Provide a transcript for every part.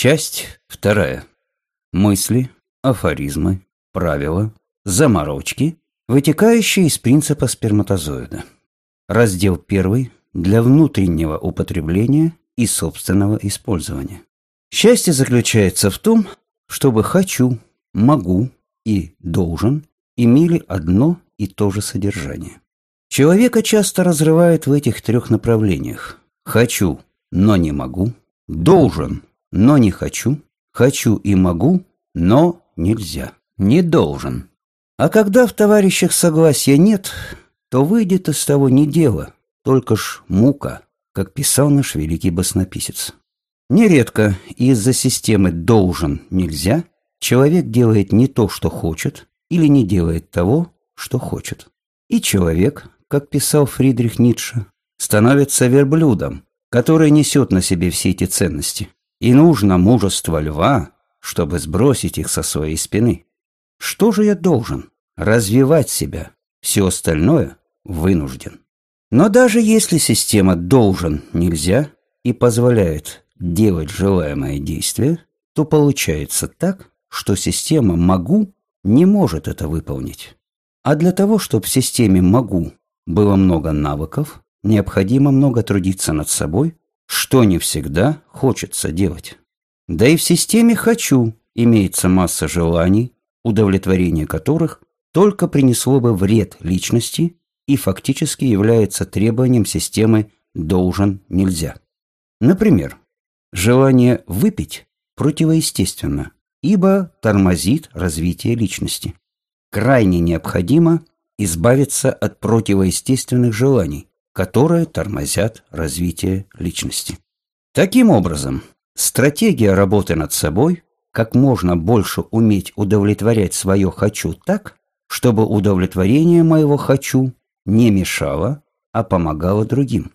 Часть вторая. Мысли, афоризмы, правила, заморочки, вытекающие из принципа сперматозоида. Раздел первый для внутреннего употребления и собственного использования. Счастье заключается в том, чтобы «хочу», «могу» и «должен» имели одно и то же содержание. Человека часто разрывает в этих трех направлениях. «Хочу, но не могу», «должен, но не хочу», «хочу и могу, но нельзя». «Не должен». А когда в товарищах согласия нет, то выйдет из того не дело, только ж мука, как писал наш великий баснописец. Нередко из-за системы «должен» «нельзя» человек делает не то, что хочет, или не делает того, что хочет. И человек, как писал Фридрих Ницше, становится верблюдом, который несет на себе все эти ценности. И нужно мужество льва, чтобы сбросить их со своей спины. Что же я должен? Развивать себя. Все остальное вынужден. Но даже если система «должен» нельзя и позволяет делать желаемое действие, то получается так, что система «могу» не может это выполнить. А для того, чтобы в системе «могу» было много навыков, необходимо много трудиться над собой, что не всегда хочется делать. Да и в системе «хочу» имеется масса желаний, удовлетворение которых только принесло бы вред личности и фактически является требованием системы «должен, нельзя». Например, желание выпить противоестественно, ибо тормозит развитие личности. Крайне необходимо избавиться от противоестественных желаний, которые тормозят развитие личности. Таким образом, стратегия работы над собой – как можно больше уметь удовлетворять свое «хочу» так, чтобы удовлетворение моего «хочу» не мешало, а помогало другим.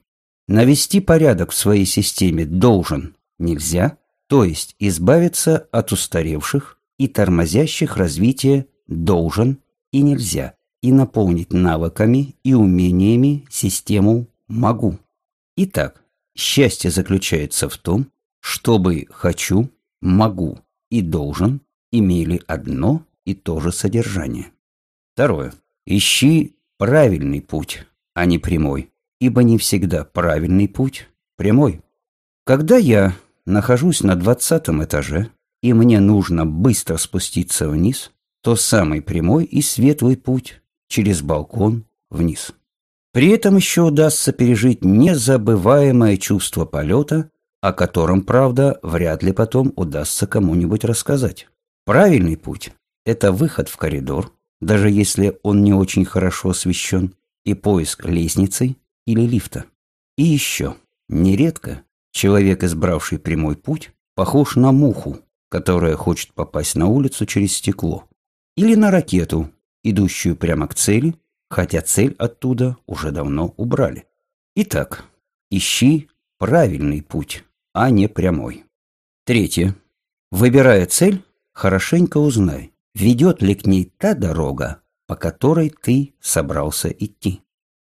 Навести порядок в своей системе должен, нельзя, то есть избавиться от устаревших и тормозящих развитие должен и нельзя, и наполнить навыками и умениями систему могу. Итак, счастье заключается в том, чтобы хочу, могу и должен имели одно и то же содержание. Второе. Ищи правильный путь, а не прямой, ибо не всегда правильный путь прямой. Когда я нахожусь на двадцатом этаже, и мне нужно быстро спуститься вниз, то самый прямой и светлый путь через балкон вниз. При этом еще удастся пережить незабываемое чувство полета, о котором, правда, вряд ли потом удастся кому-нибудь рассказать. Правильный путь – это выход в коридор, даже если он не очень хорошо освещен, и поиск лестницы или лифта. И еще, нередко человек, избравший прямой путь, похож на муху, которая хочет попасть на улицу через стекло, или на ракету, идущую прямо к цели, хотя цель оттуда уже давно убрали. Итак, ищи правильный путь, а не прямой. Третье. Выбирая цель, хорошенько узнай, ведет ли к ней та дорога, по которой ты собрался идти.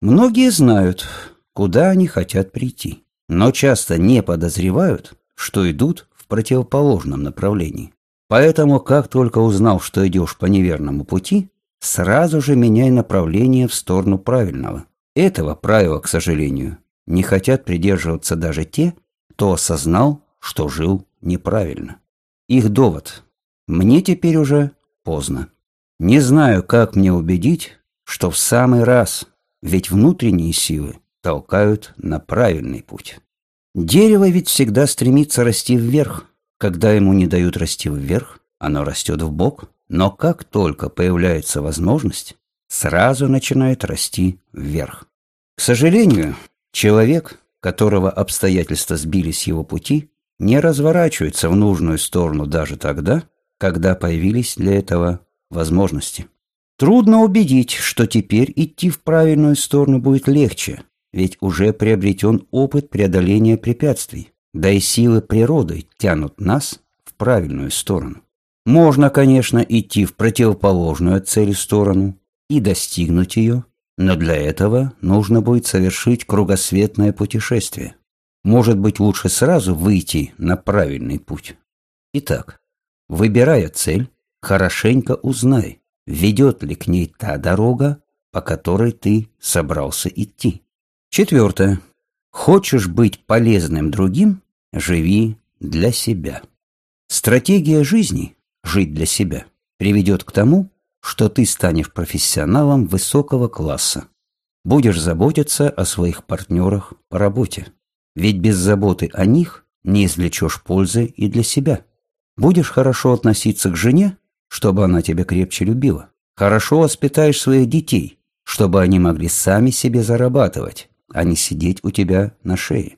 Многие знают, куда они хотят прийти, но часто не подозревают, что идут в противоположном направлении. Поэтому, как только узнал, что идешь по неверному пути, сразу же меняй направление в сторону правильного. Этого правила, к сожалению, не хотят придерживаться даже те, кто осознал, что жил неправильно. Их довод «мне теперь уже поздно». Не знаю, как мне убедить, что в самый раз, ведь внутренние силы толкают на правильный путь. Дерево ведь всегда стремится расти вверх. Когда ему не дают расти вверх, оно растет в бок, но как только появляется возможность, сразу начинает расти вверх. К сожалению, человек, которого обстоятельства сбили с его пути, не разворачивается в нужную сторону даже тогда, когда появились для этого возможности. Трудно убедить, что теперь идти в правильную сторону будет легче, ведь уже приобретен опыт преодоления препятствий, да и силы природы тянут нас в правильную сторону. Можно, конечно, идти в противоположную от цели сторону и достигнуть ее, но для этого нужно будет совершить кругосветное путешествие. Может быть, лучше сразу выйти на правильный путь. Итак, выбирая цель, хорошенько узнай, ведет ли к ней та дорога, по которой ты собрался идти. Четвертое. Хочешь быть полезным другим, живи для себя. Стратегия жизни «жить для себя» приведет к тому, что ты станешь профессионалом высокого класса. Будешь заботиться о своих партнерах по работе. Ведь без заботы о них не извлечешь пользы и для себя. Будешь хорошо относиться к жене, чтобы она тебя крепче любила. Хорошо воспитаешь своих детей, чтобы они могли сами себе зарабатывать, а не сидеть у тебя на шее.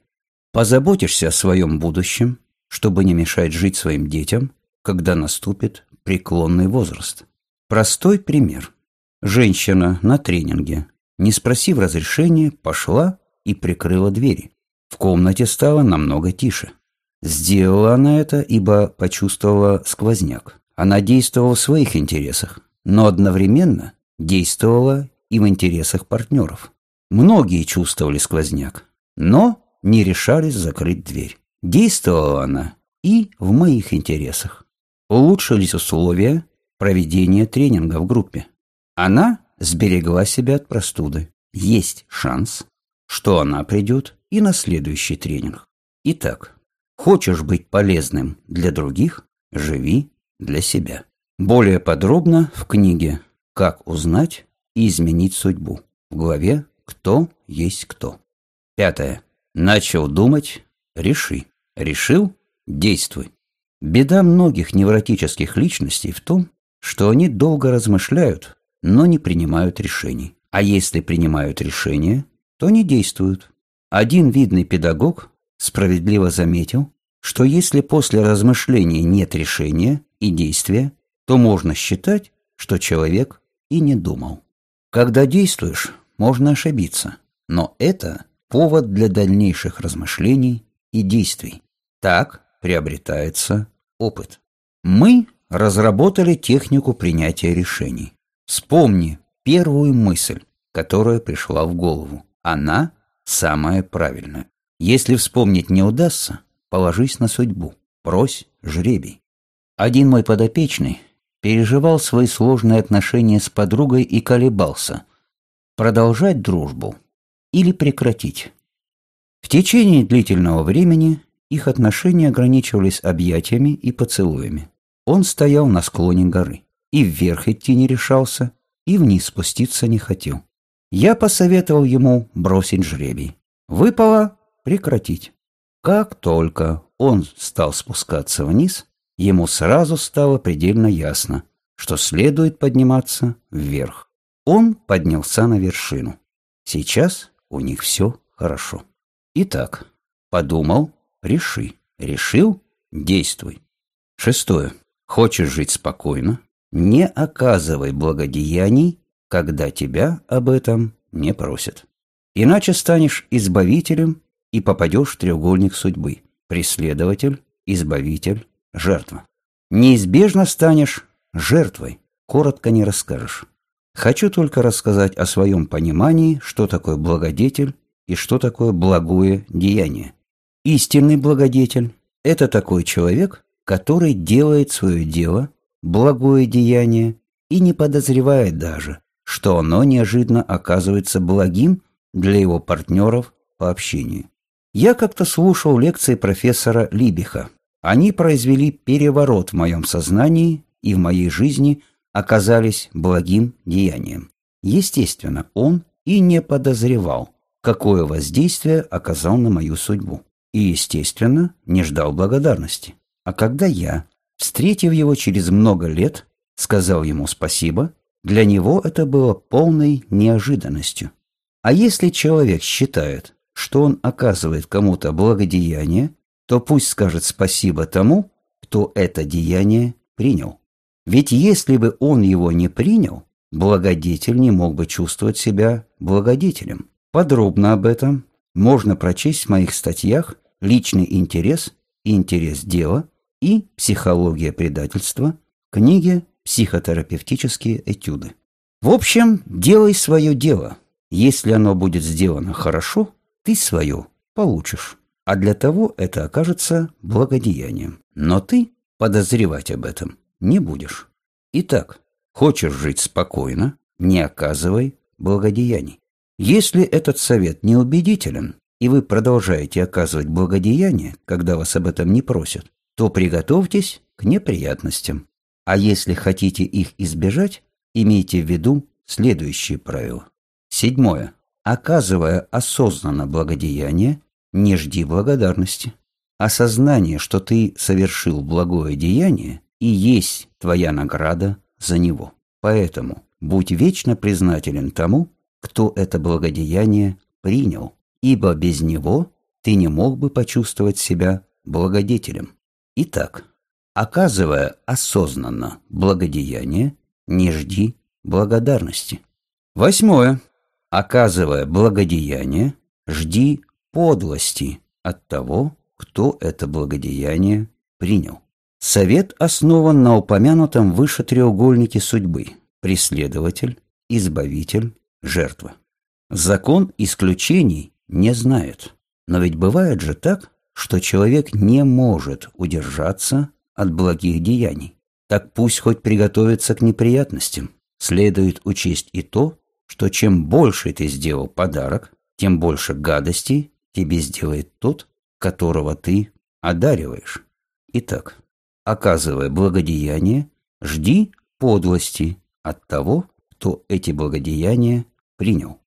Позаботишься о своем будущем, чтобы не мешать жить своим детям, когда наступит преклонный возраст. Простой пример. Женщина на тренинге, не спросив разрешения, пошла и прикрыла двери. В комнате стало намного тише. Сделала она это, ибо почувствовала сквозняк. Она действовала в своих интересах, но одновременно действовала и в интересах партнеров. Многие чувствовали сквозняк, но не решались закрыть дверь. Действовала она и в моих интересах. Улучшились условия проведения тренинга в группе. Она сберегла себя от простуды. Есть шанс, что она придет и на следующий тренинг. Итак, хочешь быть полезным для других – живи для себя. Более подробно в книге «Как узнать и изменить судьбу» в главе «Кто есть кто». Пятое. Начал думать – реши. Решил – действуй. Беда многих невротических личностей в том, что они долго размышляют, но не принимают решений. А если принимают решения, то не действуют. Один видный педагог справедливо заметил, что если после размышления нет решения и действия, то можно считать, что человек и не думал. Когда действуешь, можно ошибиться, но это повод для дальнейших размышлений и действий. Так приобретается опыт. Мы разработали технику принятия решений. Вспомни первую мысль, которая пришла в голову. Она самая правильная. Если вспомнить не удастся, положись на судьбу, прось жребий. Один мой подопечный переживал свои сложные отношения с подругой и колебался, продолжать дружбу или прекратить. В течение длительного времени их отношения ограничивались объятиями и поцелуями. Он стоял на склоне горы. И вверх идти не решался, и вниз спуститься не хотел. Я посоветовал ему бросить жребий. Выпало прекратить. Как только он стал спускаться вниз, ему сразу стало предельно ясно, что следует подниматься вверх. Он поднялся на вершину. Сейчас у них все хорошо. Итак, подумал, реши. Решил – действуй. Шестое. Хочешь жить спокойно? Не оказывай благодеяний, когда тебя об этом не просят. Иначе станешь избавителем и попадешь в треугольник судьбы. Преследователь, избавитель, жертва. Неизбежно станешь жертвой, коротко не расскажешь. Хочу только рассказать о своем понимании, что такое благодетель и что такое благое деяние. Истинный благодетель – это такой человек, который делает свое дело, благое деяние, и не подозревает даже, что оно неожиданно оказывается благим для его партнеров по общению. Я как-то слушал лекции профессора Либиха. Они произвели переворот в моем сознании и в моей жизни оказались благим деянием. Естественно, он и не подозревал, какое воздействие оказал на мою судьбу. И, естественно, не ждал благодарности. А когда я, встретив его через много лет, сказал ему спасибо, для него это было полной неожиданностью. А если человек считает, что он оказывает кому-то благодеяние, то пусть скажет спасибо тому, кто это деяние принял. Ведь если бы он его не принял, благодетель не мог бы чувствовать себя благодетелем. Подробно об этом можно прочесть в моих статьях «Личный интерес» «Интерес дела» и «Психология предательства» книги «Психотерапевтические этюды». В общем, делай свое дело. Если оно будет сделано хорошо, ты свое получишь. А для того это окажется благодеянием. Но ты подозревать об этом не будешь. Итак, хочешь жить спокойно, не оказывай благодеяний. Если этот совет неубедителен, и вы продолжаете оказывать благодеяние, когда вас об этом не просят, то приготовьтесь к неприятностям. А если хотите их избежать, имейте в виду следующие правила. Седьмое. Оказывая осознанно благодеяние, не жди благодарности. Осознание, что ты совершил благое деяние, и есть твоя награда за него. Поэтому будь вечно признателен тому, кто это благодеяние принял, ибо без него ты не мог бы почувствовать себя благодетелем. Итак, оказывая осознанно благодеяние, не жди благодарности. Восьмое. Оказывая благодеяние, жди подлости от того, кто это благодеяние принял. Совет основан на упомянутом выше треугольнике судьбы – преследователь, избавитель, жертва. Закон исключений не знает. Но ведь бывает же так, что человек не может удержаться от благих деяний. Так пусть хоть приготовится к неприятностям. Следует учесть и то, что чем больше ты сделал подарок, тем больше гадостей тебе сделает тот, которого ты одариваешь. Итак, оказывая благодеяние, жди подлости от того, кто эти благодеяния принял.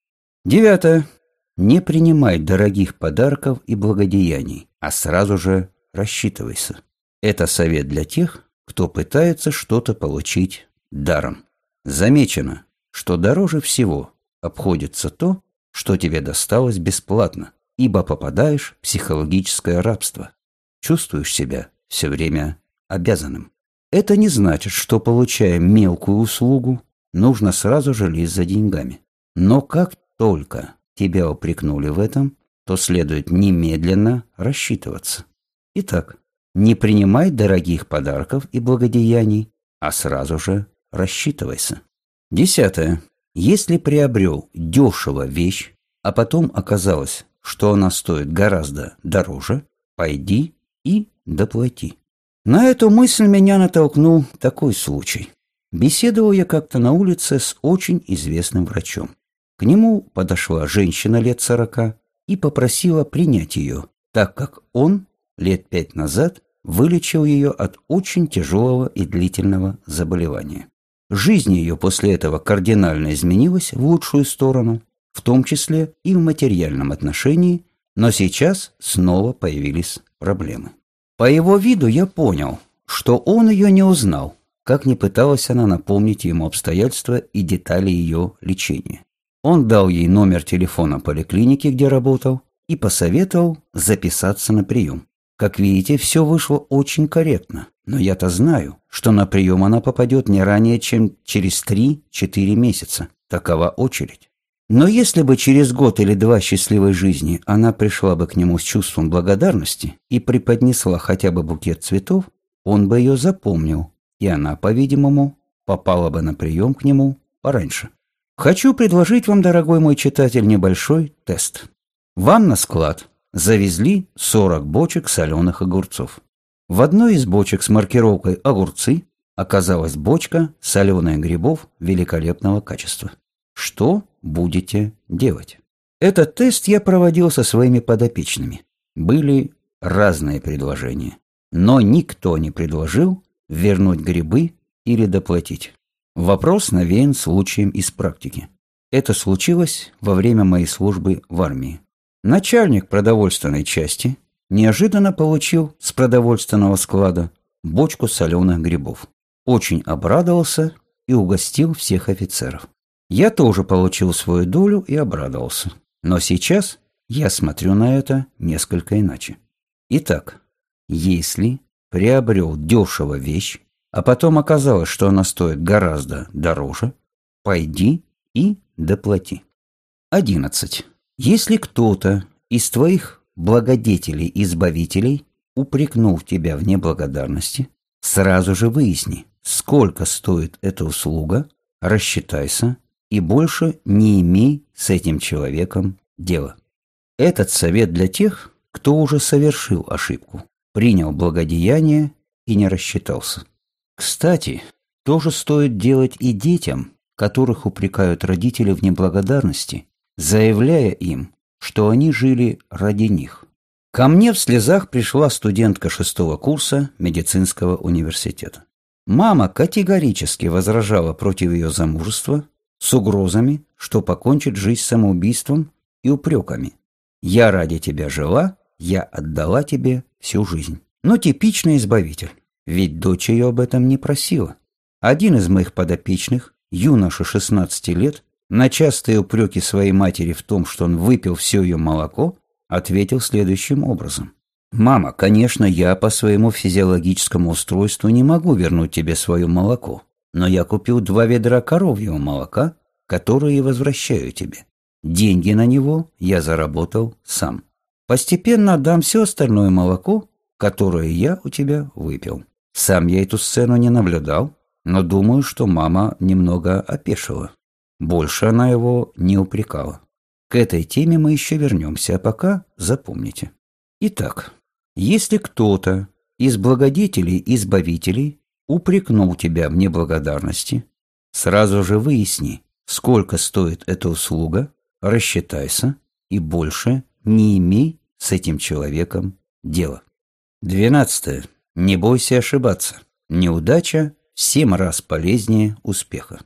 Девятое. Не принимай дорогих подарков и благодеяний, а сразу же рассчитывайся. Это совет для тех, кто пытается что-то получить даром. Замечено, что дороже всего обходится то, что тебе досталось бесплатно, ибо попадаешь в психологическое рабство. Чувствуешь себя все время обязанным. Это не значит, что, получая мелкую услугу, нужно сразу же лезть за деньгами. Но как только тебя упрекнули в этом, то следует немедленно рассчитываться. Итак, не принимай дорогих подарков и благодеяний, а сразу же рассчитывайся. Десятое. Если приобрел дешево вещь, а потом оказалось, что она стоит гораздо дороже, пойди и доплати. На эту мысль меня натолкнул такой случай. Беседовал я как-то на улице с очень известным врачом. К нему подошла женщина лет сорока и попросила принять ее, так как он лет пять назад вылечил ее от очень тяжелого и длительного заболевания. Жизнь ее после этого кардинально изменилась в лучшую сторону, в том числе и в материальном отношении, но сейчас снова появились проблемы. По его виду я понял, что он ее не узнал, как не пыталась она напомнить ему обстоятельства и детали ее лечения. Он дал ей номер телефона поликлиники, где работал, и посоветовал записаться на прием. Как видите, все вышло очень корректно, но я-то знаю, что на прием она попадет не ранее, чем через 3-4 месяца. Такова очередь. Но если бы через год или два счастливой жизни она пришла бы к нему с чувством благодарности и преподнесла хотя бы букет цветов, он бы ее запомнил, и она, по-видимому, попала бы на прием к нему пораньше. Хочу предложить вам, дорогой мой читатель, небольшой тест. Вам на склад завезли 40 бочек соленых огурцов. В одной из бочек с маркировкой «огурцы» оказалась бочка соленых грибов великолепного качества. Что будете делать? Этот тест я проводил со своими подопечными. Были разные предложения, но никто не предложил вернуть грибы или доплатить. Вопрос навеян случаем из практики. Это случилось во время моей службы в армии. Начальник продовольственной части неожиданно получил с продовольственного склада бочку соленых грибов. Очень обрадовался и угостил всех офицеров. Я тоже получил свою долю и обрадовался. Но сейчас я смотрю на это несколько иначе. Итак, если приобрел дешево вещь, а потом оказалось, что она стоит гораздо дороже, пойди и доплати. 11. Если кто-то из твоих благодетелей-избавителей упрекнул тебя в неблагодарности, сразу же выясни, сколько стоит эта услуга, рассчитайся и больше не имей с этим человеком дела. Этот совет для тех, кто уже совершил ошибку, принял благодеяние и не рассчитался. Кстати, тоже стоит делать и детям, которых упрекают родители в неблагодарности, заявляя им, что они жили ради них. Ко мне в слезах пришла студентка шестого курса медицинского университета. Мама категорически возражала против ее замужества с угрозами, что покончит жизнь самоубийством и упреками. «Я ради тебя жила, я отдала тебе всю жизнь». Но типичный избавитель, ведь дочь ее об этом не просила. Один из моих подопечных, юноша 16 лет, на частые упреки своей матери в том, что он выпил все ее молоко, ответил следующим образом. «Мама, конечно, я по своему физиологическому устройству не могу вернуть тебе свое молоко, но я купил два ведра коровьего молока, которые возвращаю тебе. Деньги на него я заработал сам. Постепенно отдам все остальное молоко, которое я у тебя выпил». Сам я эту сцену не наблюдал, но думаю, что мама немного опешила. Больше она его не упрекала. К этой теме мы еще вернемся, а пока запомните. Итак, если кто-то из благодетелей-избавителей упрекнул тебя в неблагодарности, сразу же выясни, сколько стоит эта услуга, рассчитайся и больше не имей с этим человеком дела. Двенадцатое. Не бойся ошибаться. Неудача в семь раз полезнее успеха.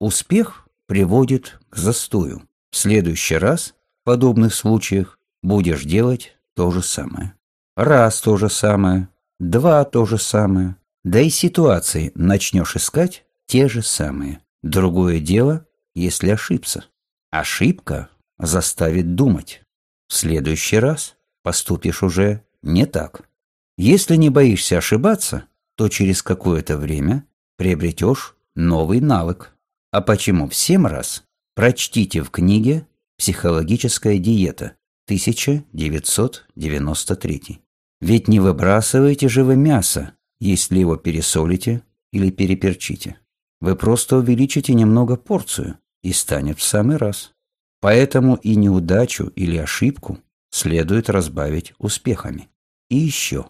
Успех приводит к застою. В следующий раз в подобных случаях будешь делать то же самое. Раз то же самое, два то же самое. Да и ситуации начнешь искать те же самые. Другое дело, если ошибся. Ошибка заставит думать. В следующий раз поступишь уже не так. Если не боишься ошибаться, то через какое-то время приобретешь новый навык. А почему в семь раз? Прочтите в книге «Психологическая диета» 1993. Ведь не выбрасываете же вы мясо, если его пересолите или переперчите. Вы просто увеличите немного порцию и станет в самый раз. Поэтому и неудачу или ошибку следует разбавить успехами. И еще.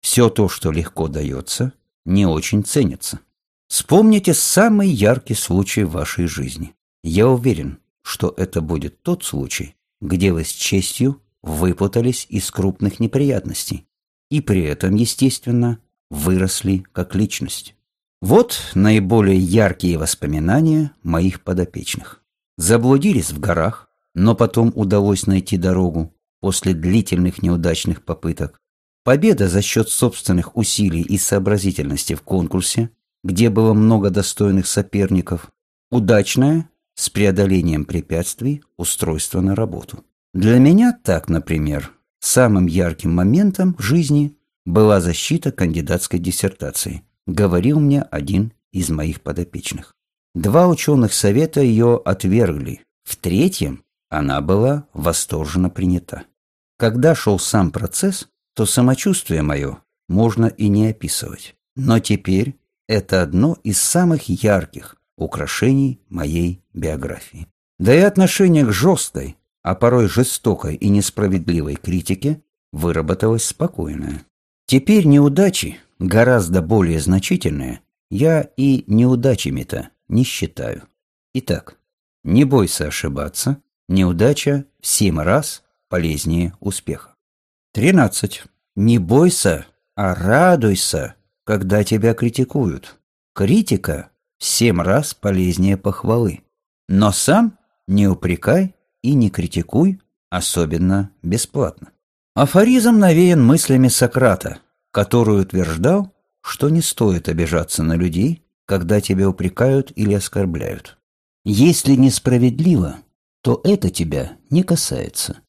Все то, что легко дается, не очень ценится. Вспомните самый яркий случай в вашей жизни. Я уверен, что это будет тот случай, где вы с честью выпутались из крупных неприятностей и при этом, естественно, выросли как личность. Вот наиболее яркие воспоминания моих подопечных. Заблудились в горах, но потом удалось найти дорогу после длительных неудачных попыток. Победа за счет собственных усилий и сообразительности в конкурсе, где было много достойных соперников. Удачная с преодолением препятствий устройство на работу. Для меня так, например, самым ярким моментом в жизни была защита кандидатской диссертации, говорил мне один из моих подопечных. Два ученых совета ее отвергли. В третьем она была восторженно принята. Когда шел сам процесс, то самочувствие мое можно и не описывать. Но теперь это одно из самых ярких, украшений моей биографии. Да и отношение к жесткой, а порой жестокой и несправедливой критике выработалось спокойное. Теперь неудачи, гораздо более значительные, я и неудачами-то не считаю. Итак, не бойся ошибаться, неудача в семь раз полезнее успеха. 13. Не бойся, а радуйся, когда тебя критикуют. Критика семь раз полезнее похвалы. Но сам не упрекай и не критикуй, особенно бесплатно. Афоризм навеян мыслями Сократа, который утверждал, что не стоит обижаться на людей, когда тебя упрекают или оскорбляют. Если несправедливо, то это тебя не касается.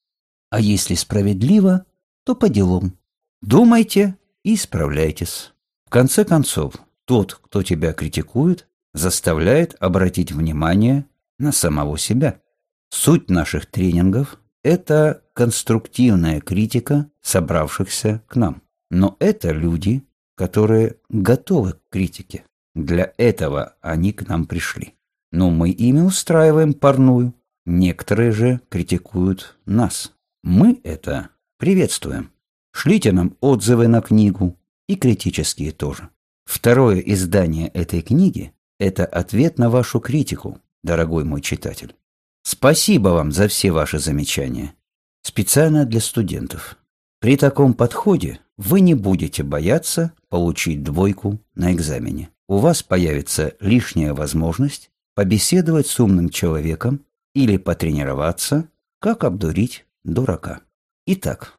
А если справедливо, то по делам. Думайте и справляйтесь. В конце концов, тот, кто тебя критикует, заставляет обратить внимание на самого себя. Суть наших тренингов – это конструктивная критика собравшихся к нам. Но это люди, которые готовы к критике. Для этого они к нам пришли. Но мы ими устраиваем парную. Некоторые же критикуют нас. Мы это приветствуем. Шлите нам отзывы на книгу и критические тоже. Второе издание этой книги – это ответ на вашу критику, дорогой мой читатель. Спасибо вам за все ваши замечания. Специально для студентов. При таком подходе вы не будете бояться получить двойку на экзамене. У вас появится лишняя возможность побеседовать с умным человеком или потренироваться, как обдурить дурака. Итак,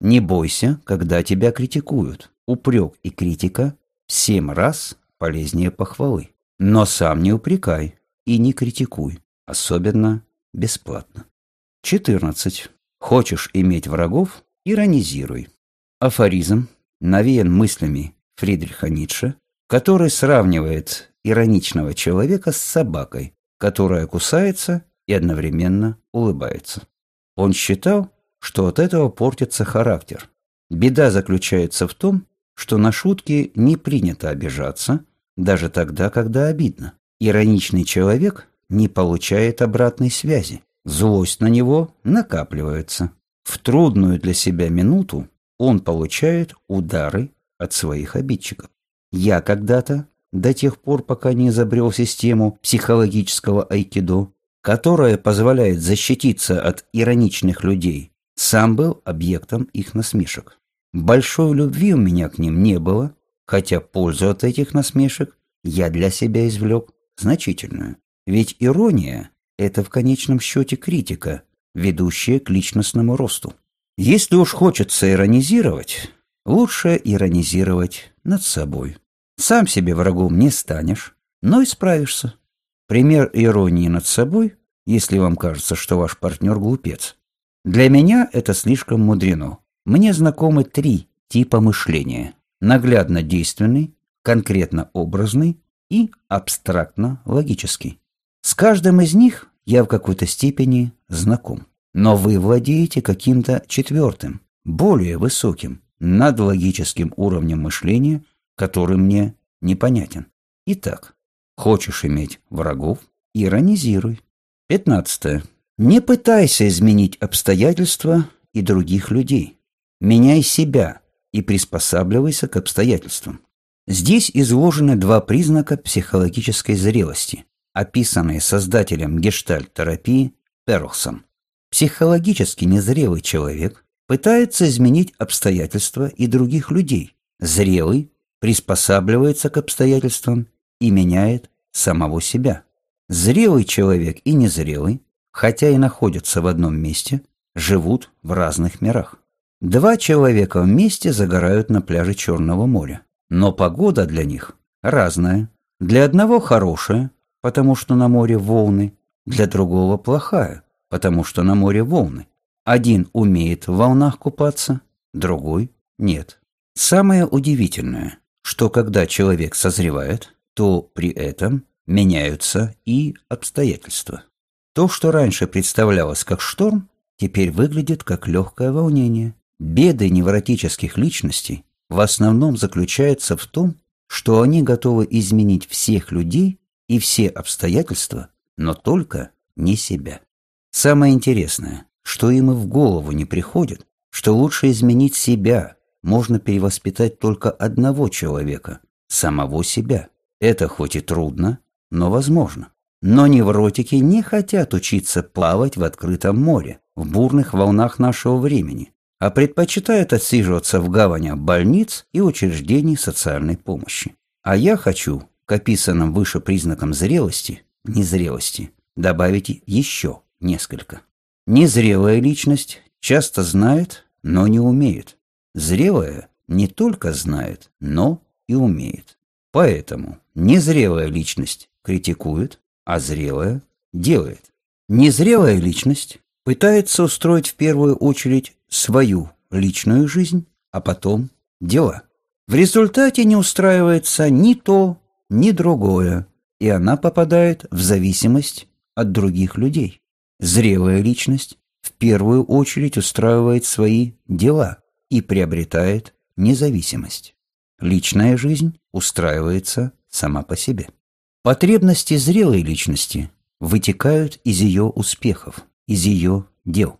не бойся, когда тебя критикуют. Упрек и критика семь раз полезнее похвалы. Но сам не упрекай и не критикуй, особенно бесплатно. 14. Хочешь иметь врагов? Иронизируй. Афоризм навеян мыслями Фридриха Ницше, который сравнивает ироничного человека с собакой, которая кусается и одновременно улыбается. Он считал, что от этого портится характер. Беда заключается в том, что на шутки не принято обижаться, даже тогда, когда обидно. Ироничный человек не получает обратной связи. Злость на него накапливается. В трудную для себя минуту он получает удары от своих обидчиков. Я когда-то, до тех пор, пока не изобрел систему психологического айкидо, которая позволяет защититься от ироничных людей, сам был объектом их насмешек. Большой любви у меня к ним не было, хотя пользу от этих насмешек я для себя извлек значительную. Ведь ирония – это в конечном счете критика, ведущая к личностному росту. Если уж хочется иронизировать, лучше иронизировать над собой. Сам себе врагом не станешь, но и справишься. Пример иронии над собой, если вам кажется, что ваш партнер глупец. Для меня это слишком мудрено. Мне знакомы три типа мышления. Наглядно действенный, конкретно образный и абстрактно логический. С каждым из них я в какой-то степени знаком. Но вы владеете каким-то четвертым, более высоким, надлогическим уровнем мышления, который мне непонятен. Итак, хочешь иметь врагов – иронизируй. Пятнадцатое. Не пытайся изменить обстоятельства и других людей. Меняй себя и приспосабливайся к обстоятельствам. Здесь изложены два признака психологической зрелости, описанные создателем гештальт-терапии Перлсом. Психологически незрелый человек пытается изменить обстоятельства и других людей. Зрелый приспосабливается к обстоятельствам и меняет самого себя. Зрелый человек и незрелый, хотя и находятся в одном месте, живут в разных мирах. Два человека вместе загорают на пляже Черного моря, но погода для них разная. Для одного хорошая, потому что на море волны, для другого плохая, потому что на море волны. Один умеет в волнах купаться, другой нет. Самое удивительное, что когда человек созревает, то при этом меняются и обстоятельства. То, что раньше представлялось как шторм, теперь выглядит как легкое волнение. Беды невротических личностей в основном заключаются в том, что они готовы изменить всех людей и все обстоятельства, но только не себя. Самое интересное, что им и в голову не приходит, что лучше изменить себя, можно перевоспитать только одного человека, самого себя. Это хоть и трудно, но возможно. Но невротики не хотят учиться плавать в открытом море, в бурных волнах нашего времени, а предпочитают отсиживаться в гаванях больниц и учреждений социальной помощи. А я хочу к описанным выше признакам зрелости, незрелости, добавить еще несколько. Незрелая личность часто знает, но не умеет. Зрелая не только знает, но и умеет. Поэтому незрелая личность критикует, а зрелая делает. Незрелая личность пытается устроить в первую очередь свою личную жизнь, а потом дела. В результате не устраивается ни то, ни другое, и она попадает в зависимость от других людей. Зрелая личность в первую очередь устраивает свои дела и приобретает независимость. Личная жизнь устраивается сама по себе. Потребности зрелой личности вытекают из ее успехов, из ее дел.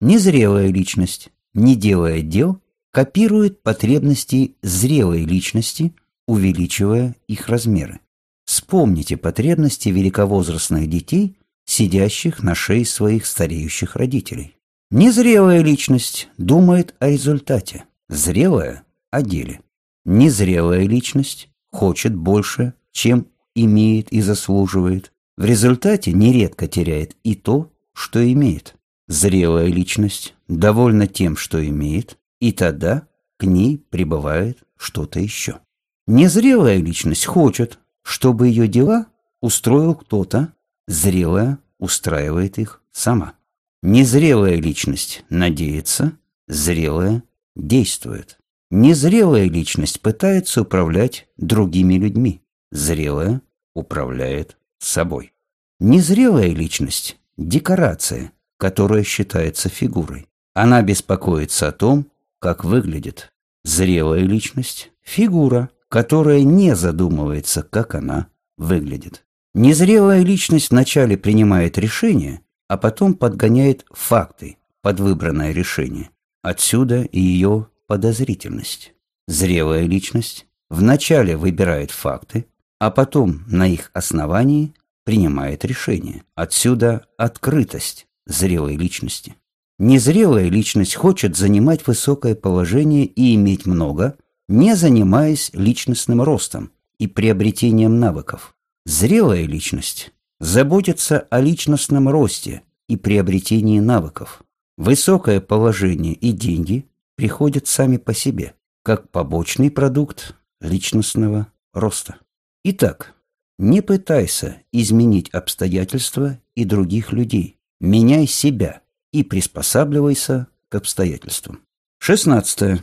Незрелая личность, не делая дел, копирует потребности зрелой личности, увеличивая их размеры. Вспомните потребности великовозрастных детей, сидящих на шее своих стареющих родителей. Незрелая личность думает о результате, зрелая – о деле. Незрелая личность хочет больше, чем имеет и заслуживает. В результате нередко теряет и то, что имеет. Зрелая личность довольна тем, что имеет, и тогда к ней прибывает что-то еще. Незрелая личность хочет, чтобы ее дела устроил кто-то, зрелая устраивает их сама. Незрелая личность надеется, зрелая действует. Незрелая личность пытается управлять другими людьми, зрелая управляет собой. Незрелая личность – декорация, которая считается фигурой. Она беспокоится о том, как выглядит. Зрелая личность – фигура, которая не задумывается, как она выглядит. Незрелая личность вначале принимает решение, а потом подгоняет факты под выбранное решение. Отсюда и ее подозрительность. Зрелая личность вначале выбирает факты, а потом на их основании принимает решение. Отсюда открытость зрелой личности. Незрелая личность хочет занимать высокое положение и иметь много, не занимаясь личностным ростом и приобретением навыков. Зрелая личность заботится о личностном росте и приобретении навыков. Высокое положение и деньги приходят сами по себе, как побочный продукт личностного роста. Итак, не пытайся изменить обстоятельства и других людей. Меняй себя и приспосабливайся к обстоятельствам. 16.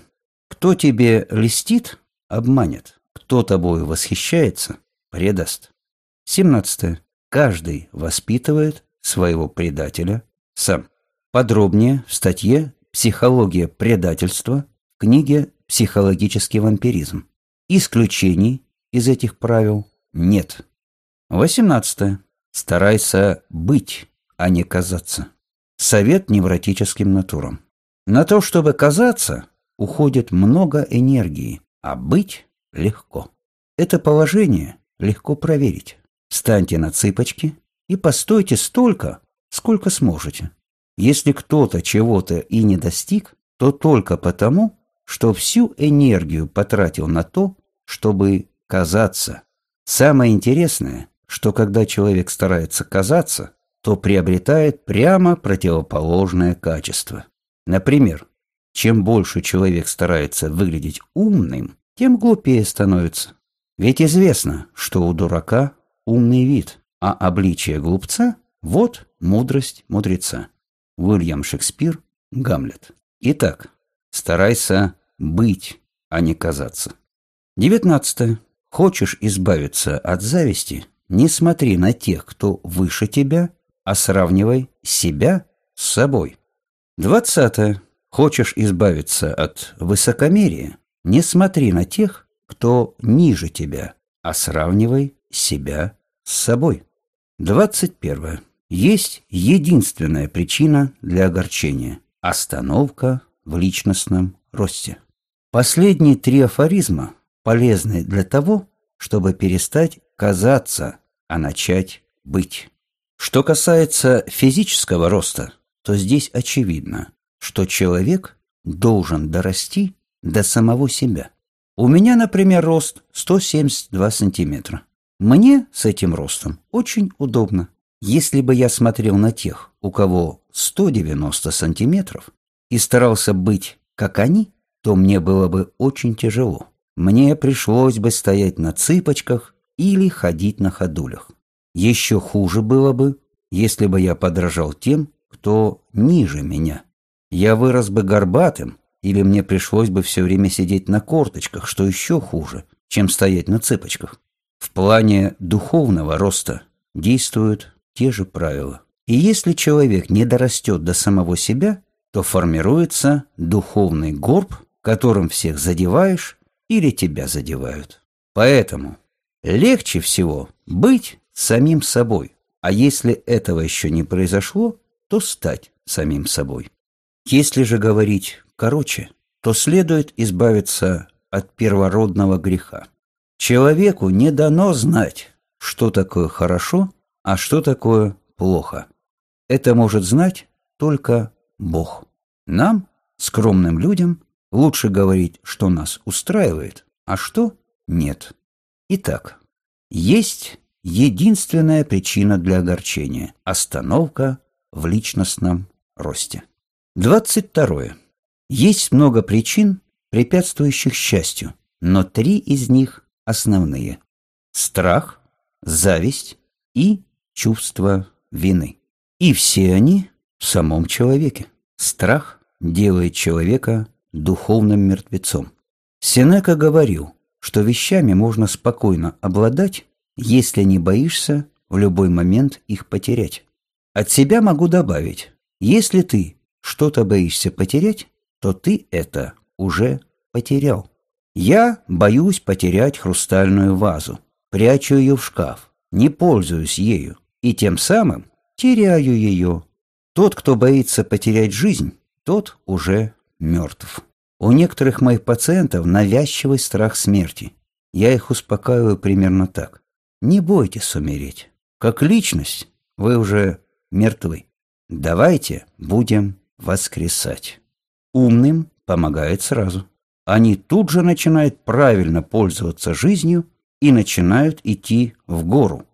Кто тебе льстит, обманет. Кто тобой восхищается, предаст. 17. Каждый воспитывает своего предателя сам. Подробнее в статье «Психология предательства» в книге «Психологический вампиризм». Исключений из этих правил нет. 18. Старайся быть, а не казаться. Совет невротическим натурам. На то, чтобы казаться, уходит много энергии, а быть легко. Это положение легко проверить. Встаньте на цыпочки и постойте столько, сколько сможете. Если кто-то чего-то и не достиг, то только потому, что всю энергию потратил на то, чтобы казаться. Самое интересное, что когда человек старается казаться, то приобретает прямо противоположное качество. Например, чем больше человек старается выглядеть умным, тем глупее становится. Ведь известно, что у дурака умный вид, а обличие глупца – вот мудрость мудреца. Уильям Шекспир, Гамлет. Итак, старайся быть, а не казаться. Девятнадцатое. Хочешь избавиться от зависти, не смотри на тех, кто выше тебя, а сравнивай себя с собой. Двадцатое. Хочешь избавиться от высокомерия, не смотри на тех, кто ниже тебя, а сравнивай себя с собой. Двадцать первое. Есть единственная причина для огорчения – остановка в личностном росте. Последние три афоризма полезны для того, чтобы перестать казаться, а начать быть. Что касается физического роста, то здесь очевидно, что человек должен дорасти до самого себя. У меня, например, рост 172 сантиметра. Мне с этим ростом очень удобно. Если бы я смотрел на тех, у кого 190 сантиметров, и старался быть как они, то мне было бы очень тяжело. Мне пришлось бы стоять на цыпочках или ходить на ходулях. Еще хуже было бы, если бы я подражал тем, кто ниже меня. Я вырос бы горбатым, или мне пришлось бы все время сидеть на корточках, что еще хуже, чем стоять на цыпочках. В плане духовного роста действуют те же правила. И если человек не дорастет до самого себя, то формируется духовный горб, которым всех задеваешь или тебя задевают. Поэтому легче всего быть самим собой, а если этого еще не произошло, то стать самим собой. Если же говорить короче, то следует избавиться от первородного греха. Человеку не дано знать, что такое хорошо, а что такое плохо. Это может знать только Бог. Нам, скромным людям, лучше говорить, что нас устраивает, а что нет. Итак, есть единственная причина для огорчения – остановка в личностном росте. 22. Есть много причин, препятствующих счастью, но три из них основные – страх, зависть и чувство вины. И все они в самом человеке. Страх делает человека духовным мертвецом. Сенека говорил, что вещами можно спокойно обладать, если не боишься в любой момент их потерять. От себя могу добавить, если ты что-то боишься потерять, то ты это уже потерял. Я боюсь потерять хрустальную вазу, прячу ее в шкаф, не пользуюсь ею и тем самым теряю ее. Тот, кто боится потерять жизнь, тот уже мертв. У некоторых моих пациентов навязчивый страх смерти. Я их успокаиваю примерно так. Не бойтесь умереть. Как личность вы уже мертвы. Давайте будем воскресать. Умным помогает сразу. Они тут же начинают правильно пользоваться жизнью и начинают идти в гору.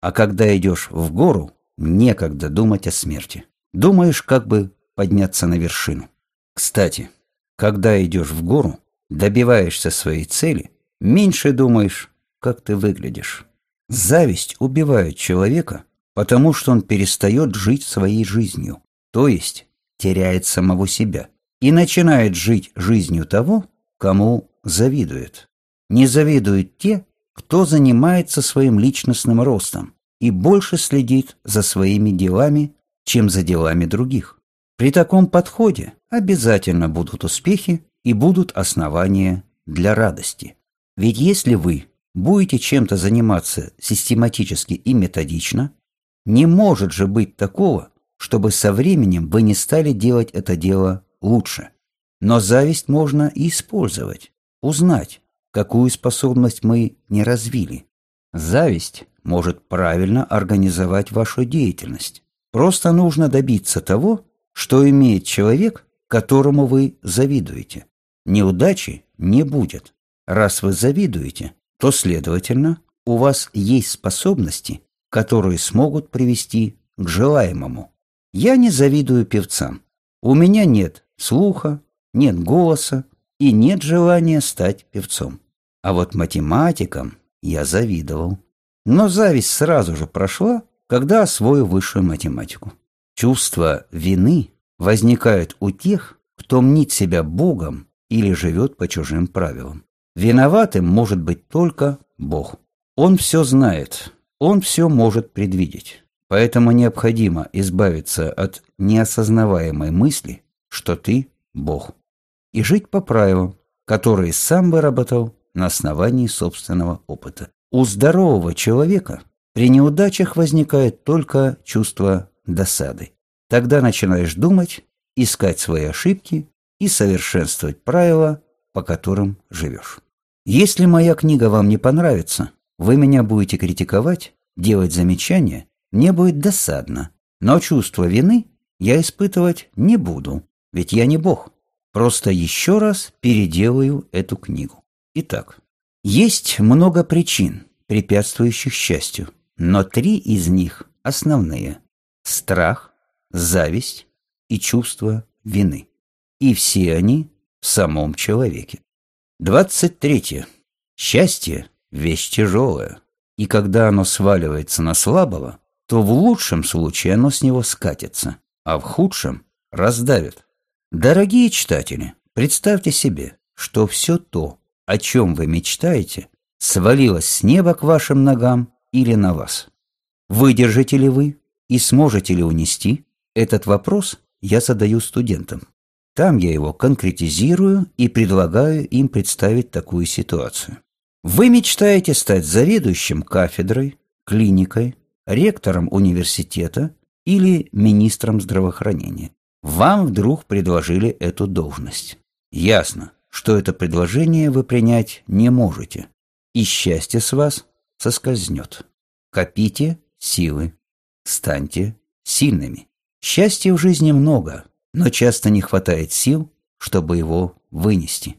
А когда идешь в гору, некогда думать о смерти. Думаешь, как бы подняться на вершину. Кстати, когда идешь в гору, добиваешься своей цели, меньше думаешь, как ты выглядишь. Зависть убивает человека, потому что он перестает жить своей жизнью, то есть теряет самого себя и начинает жить жизнью того, кому завидует. Не завидуют те, кто занимается своим личностным ростом и больше следит за своими делами, чем за делами других. При таком подходе обязательно будут успехи и будут основания для радости. Ведь если вы будете чем-то заниматься систематически и методично, не может же быть такого, чтобы со временем вы не стали делать это дело лучше. Но зависть можно и использовать, узнать, какую способность мы не развили. Зависть может правильно организовать вашу деятельность. Просто нужно добиться того, что имеет человек, которому вы завидуете. Неудачи не будет. Раз вы завидуете, то, следовательно, у вас есть способности, которые смогут привести к желаемому. Я не завидую певцам. У меня нет слуха, нет голоса и нет желания стать певцом. А вот математикам я завидовал. Но зависть сразу же прошла, когда освою высшую математику. Чувство вины возникает у тех, кто мнит себя Богом или живет по чужим правилам. Виноватым может быть только Бог. Он все знает, он все может предвидеть. Поэтому необходимо избавиться от неосознаваемой мысли, что ты – Бог, и жить по правилам, которые сам выработал на основании собственного опыта. У здорового человека при неудачах возникает только чувство досады. Тогда начинаешь думать, искать свои ошибки и совершенствовать правила, по которым живешь. Если моя книга вам не понравится, вы меня будете критиковать, делать замечания, мне будет досадно, но чувство вины я испытывать не буду, ведь я не Бог. Просто еще раз переделаю эту книгу. Итак, есть много причин, препятствующих счастью, но три из них основные – страх, зависть и чувство вины. И все они в самом человеке. 23. Счастье – вещь тяжелая, и когда оно сваливается на слабого, то в лучшем случае оно с него скатится, а в худшем – раздавит. Дорогие читатели, представьте себе, что все то, о чем вы мечтаете, свалилось с неба к вашим ногам или на вас. Выдержите ли вы и сможете ли унести? Этот вопрос я задаю студентам. Там я его конкретизирую и предлагаю им представить такую ситуацию. Вы мечтаете стать заведующим кафедрой, клиникой, ректором университета или министром здравоохранения. Вам вдруг предложили эту должность. ясно, что это предложение вы принять не можете, и счастье с вас соскользнет. Копите силы, станьте сильными. Счастья в жизни много, но часто не хватает сил, чтобы его вынести.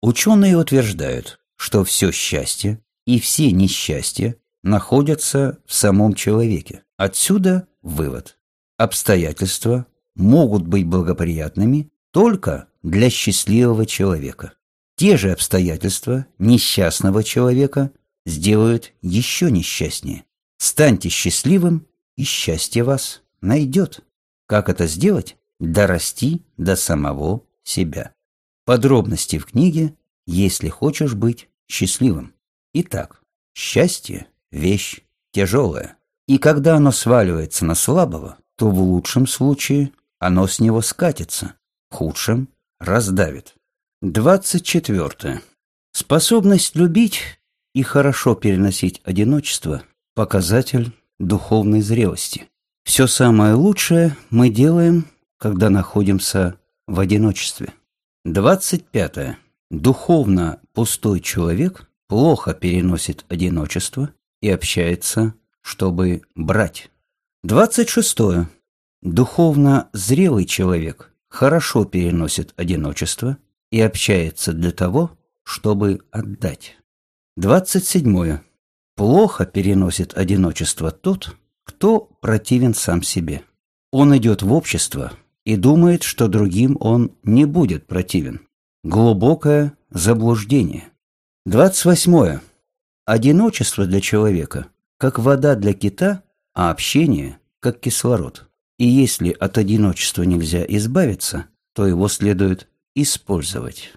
Ученые утверждают, что все счастье и все несчастья находятся в самом человеке. Отсюда вывод. Обстоятельства могут быть благоприятными только для счастливого человека. Те же обстоятельства несчастного человека сделают еще несчастнее. Станьте счастливым, и счастье вас найдет. Как это сделать? Дорасти до самого себя. Подробности в книге «Если хочешь быть счастливым». Итак, счастье – вещь тяжелая. И когда оно сваливается на слабого, то в лучшем случае оно с него скатится, в худшем – раздавит. Двадцать четвертое. Способность любить и хорошо переносить одиночество – показатель духовной зрелости. Все самое лучшее мы делаем, когда находимся в одиночестве. Двадцать пятое. Духовно пустой человек плохо переносит одиночество и общается, чтобы брать. Двадцать шестое. Духовно зрелый человек хорошо переносит одиночество и общается для того, чтобы отдать. Двадцать седьмое. Плохо переносит одиночество тот, кто противен сам себе. Он идет в общество и думает, что другим он не будет противен. Глубокое заблуждение. 28. Одиночество для человека, как вода для кита, а общение, как кислород. И если от одиночества нельзя избавиться, то его следует использовать.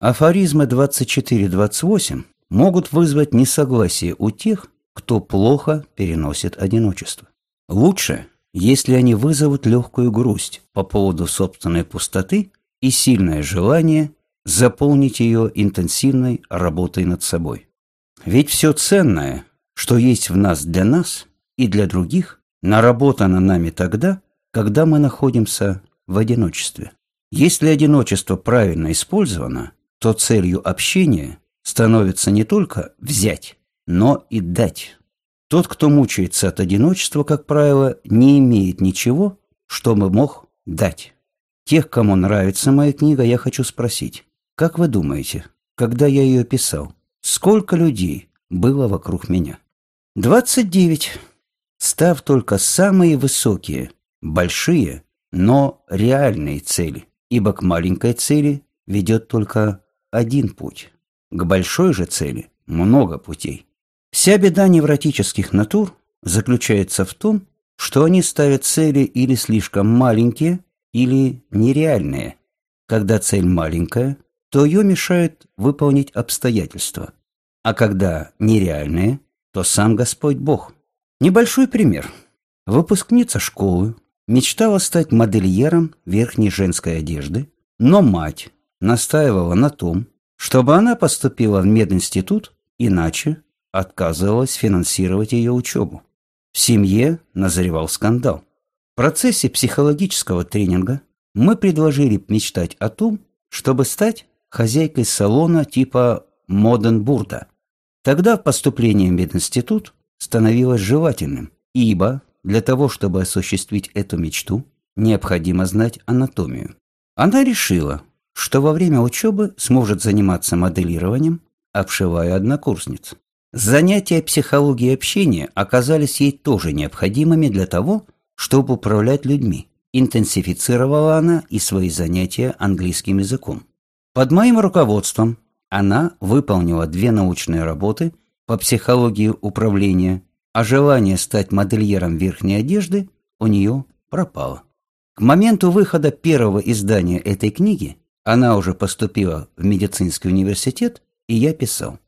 Афоризмы 24-28 могут вызвать несогласие у тех, кто плохо переносит одиночество. Лучше, если они вызовут легкую грусть по поводу собственной пустоты и сильное желание заполнить ее интенсивной работой над собой. Ведь все ценное, что есть в нас для нас и для других, наработано нами тогда, когда мы находимся в одиночестве. Если одиночество правильно использовано, то целью общения становится не только взять, но и дать. Тот, кто мучается от одиночества, как правило, не имеет ничего, что бы мог дать. Тех, кому нравится моя книга, я хочу спросить, как вы думаете, когда я ее писал, сколько людей было вокруг меня? 29. Став только самые высокие, большие, но реальные цели, ибо к маленькой цели ведет только один путь. К большой же цели много путей. Вся беда невротических натур заключается в том, что они ставят цели или слишком маленькие, или нереальные. Когда цель маленькая, то ее мешают выполнить обстоятельства. А когда нереальные, то сам Господь Бог. Небольшой пример. Выпускница школы мечтала стать модельером верхней женской одежды, но мать настаивала на том, чтобы она поступила в мединститут, иначе отказывалась финансировать ее учебу. В семье назревал скандал. В процессе психологического тренинга мы предложили мечтать о том, чтобы стать хозяйкой салона типа Моденбурда. Тогда поступление в мединститут становилось желательным, ибо для того, чтобы осуществить эту мечту, необходимо знать анатомию. Она решила, что во время учебы сможет заниматься моделированием, обшивая однокурсниц. Занятия психологии общения оказались ей тоже необходимыми для того, чтобы управлять людьми. Интенсифицировала она и свои занятия английским языком. Под моим руководством она выполнила две научные работы по психологии управления, а желание стать модельером верхней одежды у нее пропало. К моменту выхода первого издания этой книги она уже поступила в медицинский университет, и я писал.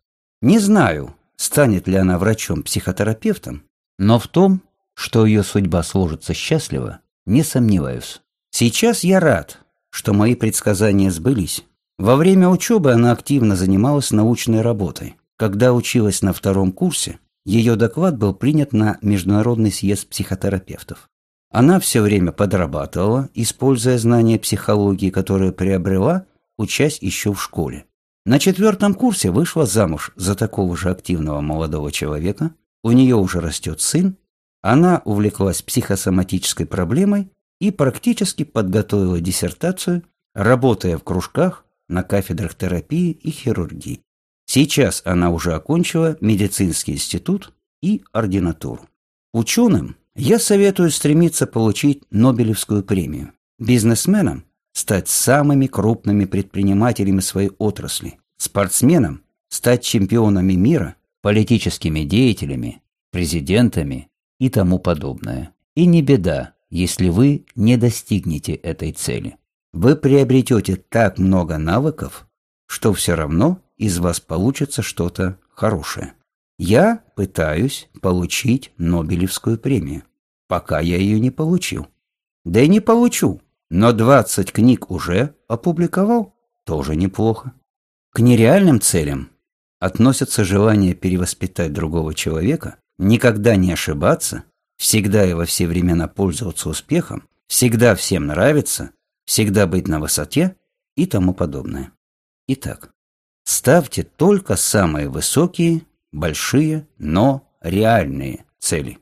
Не знаю, станет ли она врачом-психотерапевтом, но в том, что ее судьба сложится счастливо, не сомневаюсь. Сейчас я рад, что мои предсказания сбылись. Во время учебы она активно занималась научной работой. Когда училась на втором курсе, ее доклад был принят на Международный съезд психотерапевтов. Она все время подрабатывала, используя знания психологии, которые приобрела, учась еще в школе. На четвертом курсе вышла замуж за такого же активного молодого человека, у нее уже растет сын, она увлеклась психосоматической проблемой и практически подготовила диссертацию, работая в кружках на кафедрах терапии и хирургии. Сейчас она уже окончила медицинский институт и ординатуру. Ученым я советую стремиться получить Нобелевскую премию. Бизнесменам стать самыми крупными предпринимателями своей отрасли. Спортсменам стать чемпионами мира, политическими деятелями, президентами и тому подобное. И не беда, если вы не достигнете этой цели. Вы приобретете так много навыков, что все равно из вас получится что-то хорошее. Я пытаюсь получить Нобелевскую премию, пока я ее не получил. Да и не получу, но 20 книг уже опубликовал, тоже неплохо. К нереальным целям относятся желание перевоспитать другого человека, никогда не ошибаться, всегда и во все времена пользоваться успехом, всегда всем нравиться, всегда быть на высоте и тому подобное. Итак, ставьте только самые высокие, большие, но реальные цели.